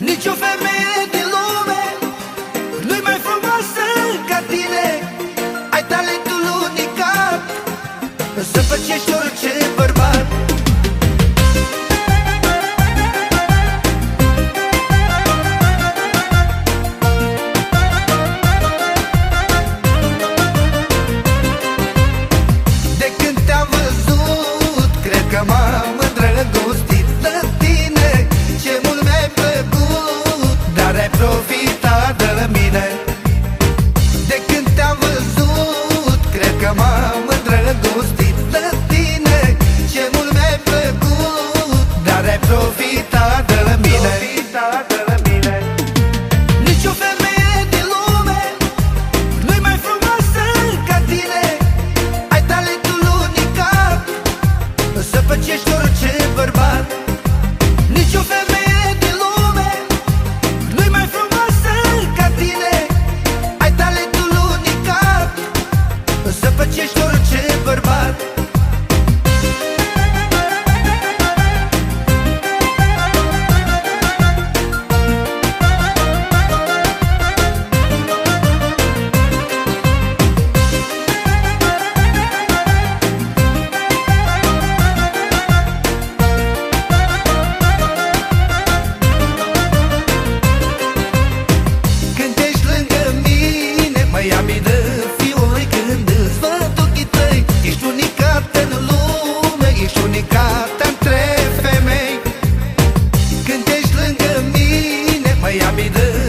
Nicio femeie din lume Nu-i mai frumoasă ca tine. Ai talentul unicat. Să facești orice все шторы Când ești lângă mine Mă ia de